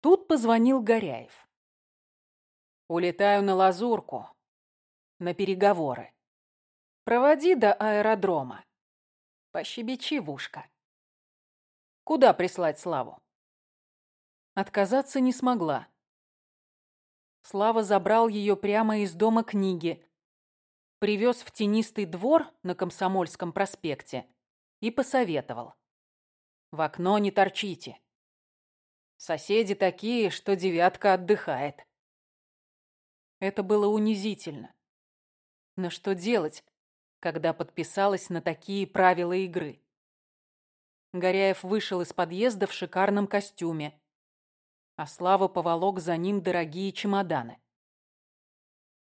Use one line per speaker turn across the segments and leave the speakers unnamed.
Тут позвонил Горяев. «Улетаю на Лазурку. На переговоры. Проводи до аэродрома. Пощебечи в ушко. Куда прислать Славу?» Отказаться не смогла. Слава забрал ее прямо из дома книги, привез в тенистый двор на Комсомольском проспекте и посоветовал. «В окно не торчите. Соседи такие, что девятка отдыхает». Это было унизительно. Но что делать, когда подписалась на такие правила игры? Горяев вышел из подъезда в шикарном костюме, а Слава поволок за ним дорогие чемоданы.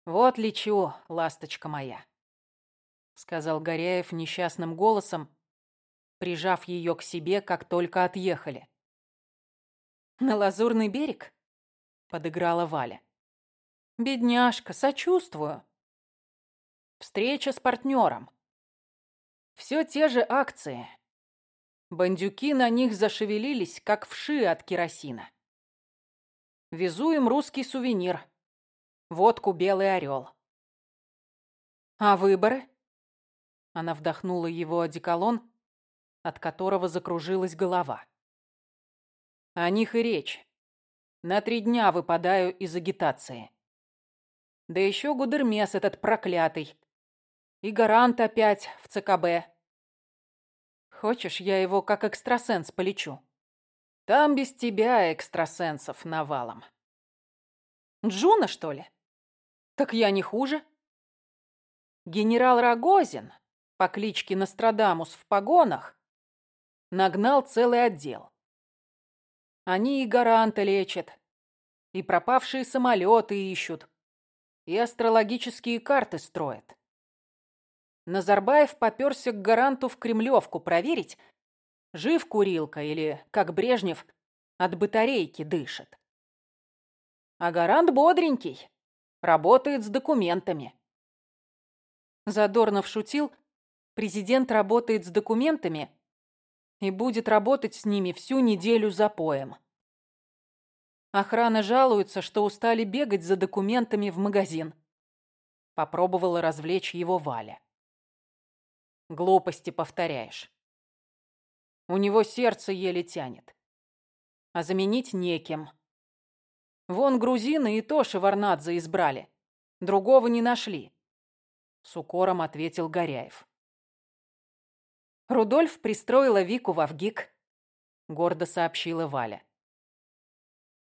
«Вот лечу, ласточка моя», — сказал Горяев несчастным голосом, прижав ее к себе, как только отъехали. «На Лазурный берег?» — подыграла Валя. «Бедняжка, сочувствую». Встреча с партнером. Все те же акции. Бандюки на них зашевелились, как вши от керосина. Везу им русский сувенир. Водку «Белый орел». А выборы? Она вдохнула его одеколон, от которого закружилась голова. О них и речь. На три дня выпадаю из агитации. Да еще Гудермес этот проклятый. И гарант опять в ЦКБ. Хочешь, я его как экстрасенс полечу? Там без тебя экстрасенсов навалом. Джуна, что ли? Так я не хуже. Генерал Рогозин по кличке Нострадамус в погонах нагнал целый отдел. Они и гаранта лечат, и пропавшие самолеты ищут, и астрологические карты строят. Назарбаев попёрся к гаранту в Кремлевку проверить, Жив курилка или, как Брежнев, от батарейки дышит. А гарант бодренький, работает с документами. Задорнов шутил, президент работает с документами и будет работать с ними всю неделю за поем. Охрана жалуется, что устали бегать за документами в магазин. Попробовала развлечь его Валя. Глупости повторяешь. У него сердце еле тянет. А заменить некем. Вон грузины и то Шеварнадзе избрали. Другого не нашли. С укором ответил Горяев. Рудольф пристроила Вику во ВГИК, гордо сообщила Валя.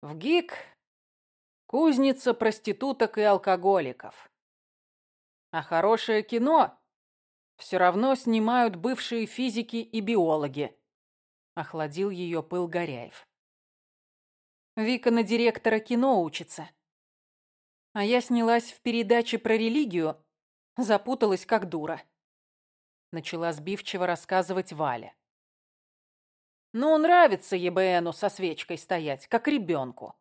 ВГИК – кузница проституток и алкоголиков. А хорошее кино все равно снимают бывшие физики и биологи. Охладил ее пыл Горяев. Вика на директора кино учится. А я снялась в передаче про религию, запуталась как дура. Начала сбивчиво рассказывать Валя. Ну, нравится ЕБНу со свечкой стоять, как ребенку.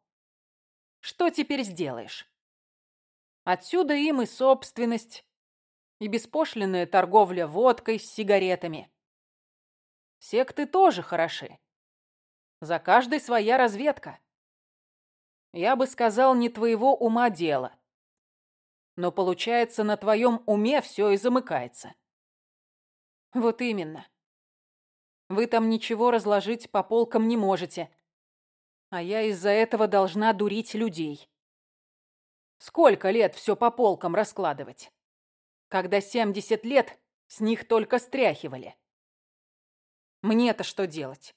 Что теперь сделаешь? Отсюда им и собственность, и беспошлинная торговля водкой с сигаретами. Секты тоже хороши. За каждой своя разведка. Я бы сказал, не твоего ума дело. Но получается, на твоем уме все и замыкается. Вот именно. Вы там ничего разложить по полкам не можете. А я из-за этого должна дурить людей. Сколько лет все по полкам раскладывать? Когда 70 лет с них только стряхивали. Мне-то что делать?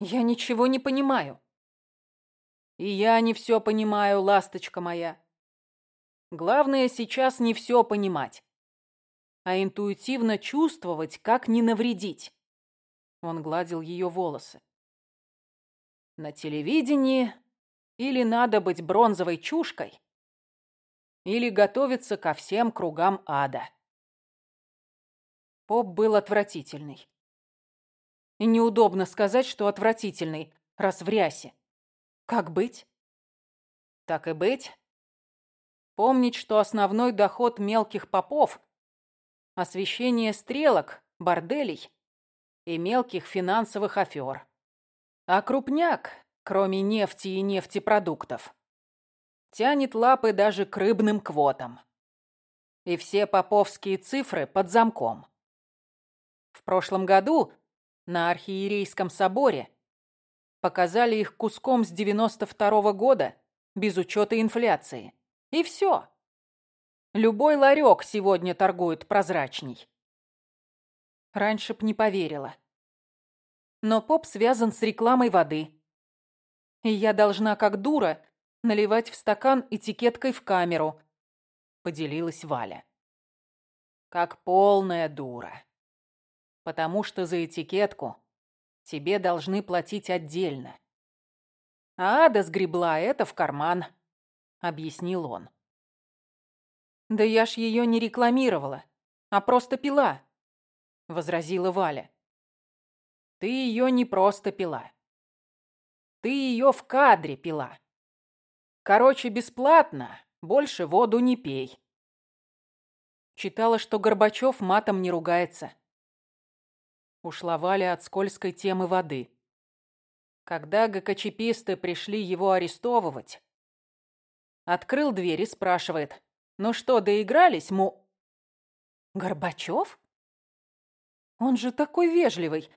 Я ничего не понимаю. И я не все понимаю, ласточка моя. Главное сейчас не все понимать, а интуитивно чувствовать, как не навредить. Он гладил ее волосы. На телевидении или надо быть бронзовой чушкой, или готовиться ко всем кругам ада. Поп был отвратительный. И неудобно сказать, что отвратительный, раз в рясе. Как быть? Так и быть. Помнить, что основной доход мелких попов – освещение стрелок, борделей и мелких финансовых афер. А крупняк, кроме нефти и нефтепродуктов. Тянет лапы даже к рыбным квотам. И все поповские цифры под замком. В прошлом году на Архиерейском соборе показали их куском с 92 -го года без учета инфляции. И все. Любой ларек сегодня торгует прозрачней. Раньше б не поверила. Но поп связан с рекламой воды. И я должна, как дура, наливать в стакан этикеткой в камеру, поделилась Валя. Как полная дура. Потому что за этикетку тебе должны платить отдельно. А ада сгребла это в карман, объяснил он. «Да я ж ее не рекламировала, а просто пила», — возразила Валя. «Ты ее не просто пила. Ты ее в кадре пила. Короче, бесплатно, больше воду не пей». Читала, что Горбачев матом не ругается. Ушла Валя от скользкой темы воды. Когда ГКЧПисты пришли его арестовывать, открыл дверь и спрашивает, ну что, доигрались, му...» «Горбачев? Он же такой вежливый.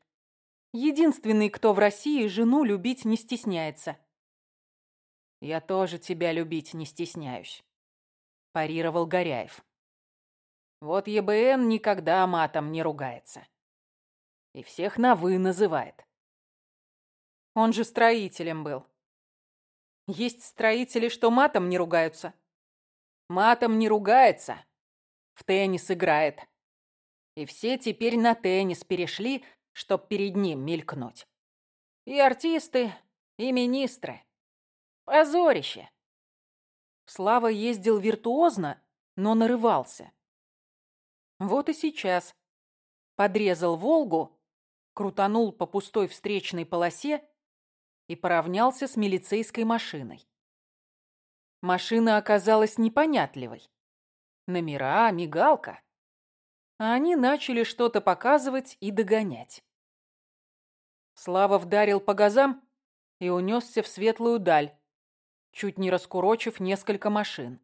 Единственный, кто в России жену любить не стесняется». «Я тоже тебя любить не стесняюсь», – парировал Горяев. «Вот ЕБН никогда матом не ругается. И всех на «вы» называет. Он же строителем был. Есть строители, что матом не ругаются. Матом не ругается. В теннис играет. И все теперь на теннис перешли, чтоб перед ним мелькнуть. И артисты, и министры. Позорище. Слава ездил виртуозно, но нарывался. Вот и сейчас. Подрезал «Волгу», крутанул по пустой встречной полосе и поравнялся с милицейской машиной. Машина оказалась непонятливой. Номера, мигалка. А они начали что-то показывать и догонять. Слава вдарил по газам и унесся в светлую даль, чуть не раскурочив несколько машин.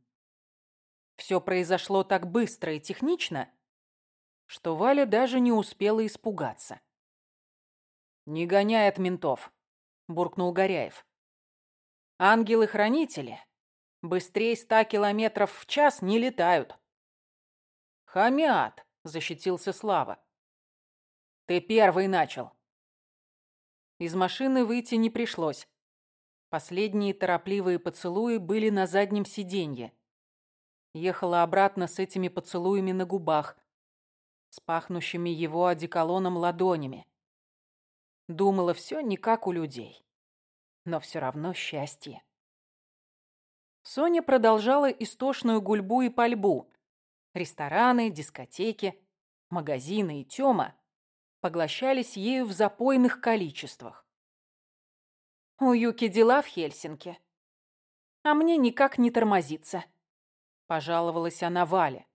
Все произошло так быстро и технично, что Валя даже не успела испугаться. «Не гоняй от ментов», — буркнул Горяев. «Ангелы-хранители Быстрее ста километров в час не летают. Хамят, защитился Слава. Ты первый начал. Из машины выйти не пришлось. Последние торопливые поцелуи были на заднем сиденье. Ехала обратно с этими поцелуями на губах, с пахнущими его одеколоном ладонями. Думала, все не как у людей, но все равно счастье. Соня продолжала истошную гульбу и пальбу. Рестораны, дискотеки, магазины и Тёма поглощались ею в запойных количествах. У Юки дела в Хельсинки, а мне никак не тормозится, пожаловалась она Вале.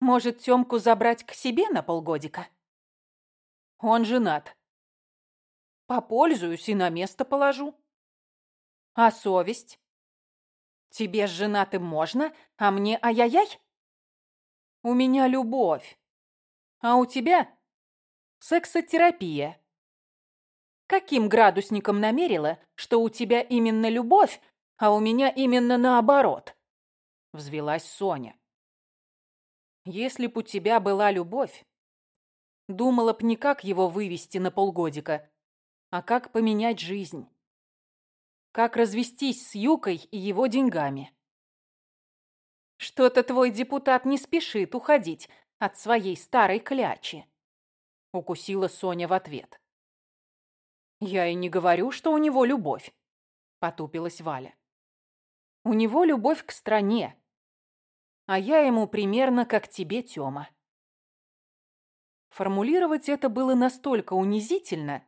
Может, Тёмку забрать к себе на полгодика? Он женат. Попользуюсь и на место положу. А совесть? Тебе с женатым можно, а мне ай-яй-яй? У меня любовь. А у тебя сексотерапия. Каким градусником намерила, что у тебя именно любовь, а у меня именно наоборот? Взвелась Соня. Если б у тебя была любовь, думала б не как его вывести на полгодика, а как поменять жизнь как развестись с Юкой и его деньгами. «Что-то твой депутат не спешит уходить от своей старой клячи», — укусила Соня в ответ. «Я и не говорю, что у него любовь», — потупилась Валя. «У него любовь к стране, а я ему примерно как тебе, Тёма». Формулировать это было настолько унизительно,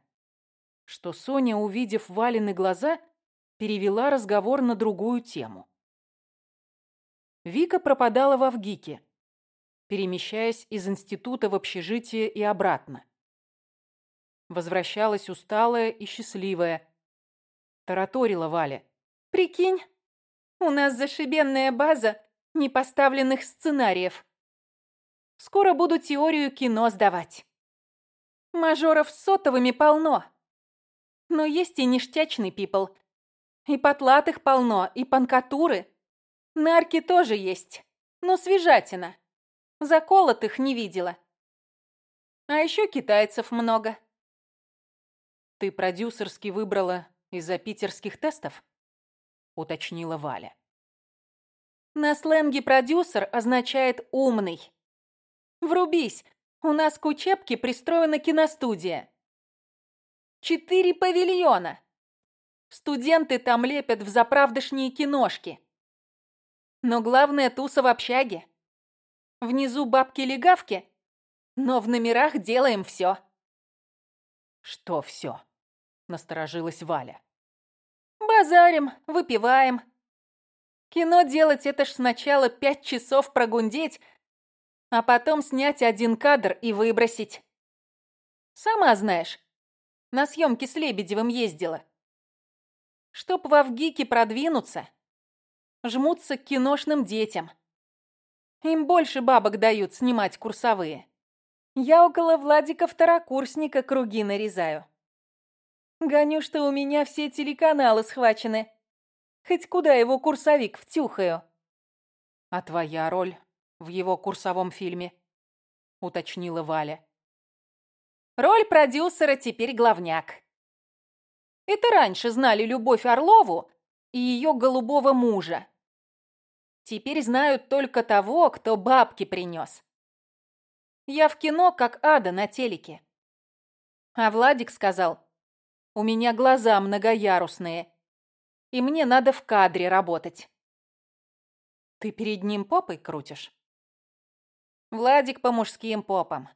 что Соня, увидев Валины глаза, перевела разговор на другую тему. Вика пропадала в Авгике, перемещаясь из института в общежитие и обратно. Возвращалась усталая и счастливая, Тараторила Валя.
Прикинь, у нас зашибенная база непоставленных сценариев. Скоро буду теорию кино сдавать. Мажоров с сотовыми полно. Но есть и ништячный пипл. И потлатых полно, и панкатуры. Нарки тоже есть, но свежатина. Заколотых не видела. А еще китайцев много.
Ты продюсерски выбрала из-за питерских тестов? Уточнила Валя.
На сленге продюсер означает «умный». Врубись, у нас к учебке пристроена киностудия. Четыре павильона. Студенты там лепят в заправдышние киношки. Но главное туса в общаге. Внизу бабки-легавки, но в номерах делаем все.
Что все? Насторожилась Валя.
Базарим, выпиваем, Кино делать это ж сначала пять часов прогундеть, а потом снять один кадр и выбросить. Сама знаешь, на съемки с Лебедевым ездила. Чтоб во ВГИКе продвинуться, жмутся к киношным детям. Им больше бабок дают снимать курсовые. Я около Владика второкурсника круги нарезаю. Гоню, что у меня все телеканалы схвачены. Хоть куда его курсовик втюхаю.
А твоя роль в его курсовом фильме? Уточнила Валя.
Роль продюсера теперь главняк. Это раньше знали Любовь Орлову и ее голубого мужа. Теперь знают только того, кто бабки принес. Я в кино, как ада на телеке. А Владик сказал, у меня глаза многоярусные, и мне надо в кадре работать.
Ты перед ним попой крутишь?
Владик по мужским попам.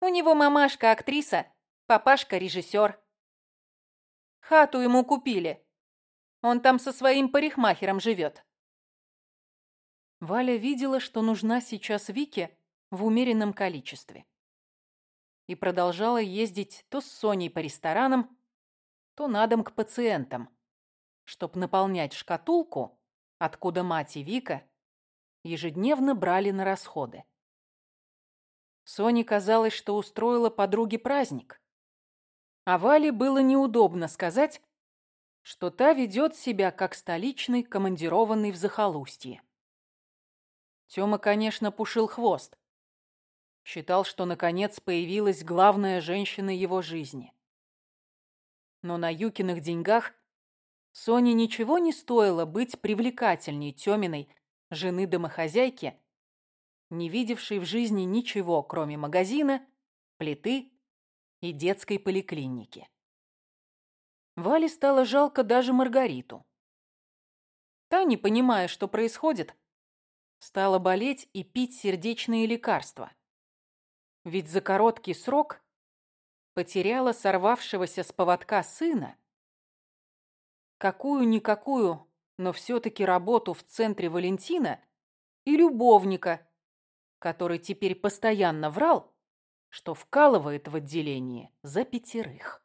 У него мамашка актриса, папашка режиссер. Хату ему купили. Он там со своим парикмахером живет.
Валя видела, что нужна сейчас Вике в умеренном количестве. И продолжала ездить то с Соней по ресторанам, то на дом к пациентам чтоб наполнять шкатулку, откуда мать и Вика ежедневно брали на расходы. Соне казалось, что устроила подруге праздник. А Вале было неудобно сказать, что та ведет себя как столичный командированный в захолустье. Тёма, конечно, пушил хвост. Считал, что наконец появилась главная женщина его жизни. Но на Юкиных деньгах Соне ничего не стоило быть привлекательней Тёминой, жены домохозяйки, не видевшей в жизни ничего, кроме магазина, плиты и детской поликлиники. Вале стало жалко даже Маргариту. Та, не понимая, что происходит, стала болеть и пить сердечные лекарства. Ведь за короткий срок потеряла сорвавшегося с поводка сына какую-никакую, но все-таки работу в центре Валентина и любовника, который теперь постоянно врал, что вкалывает в отделении за пятерых.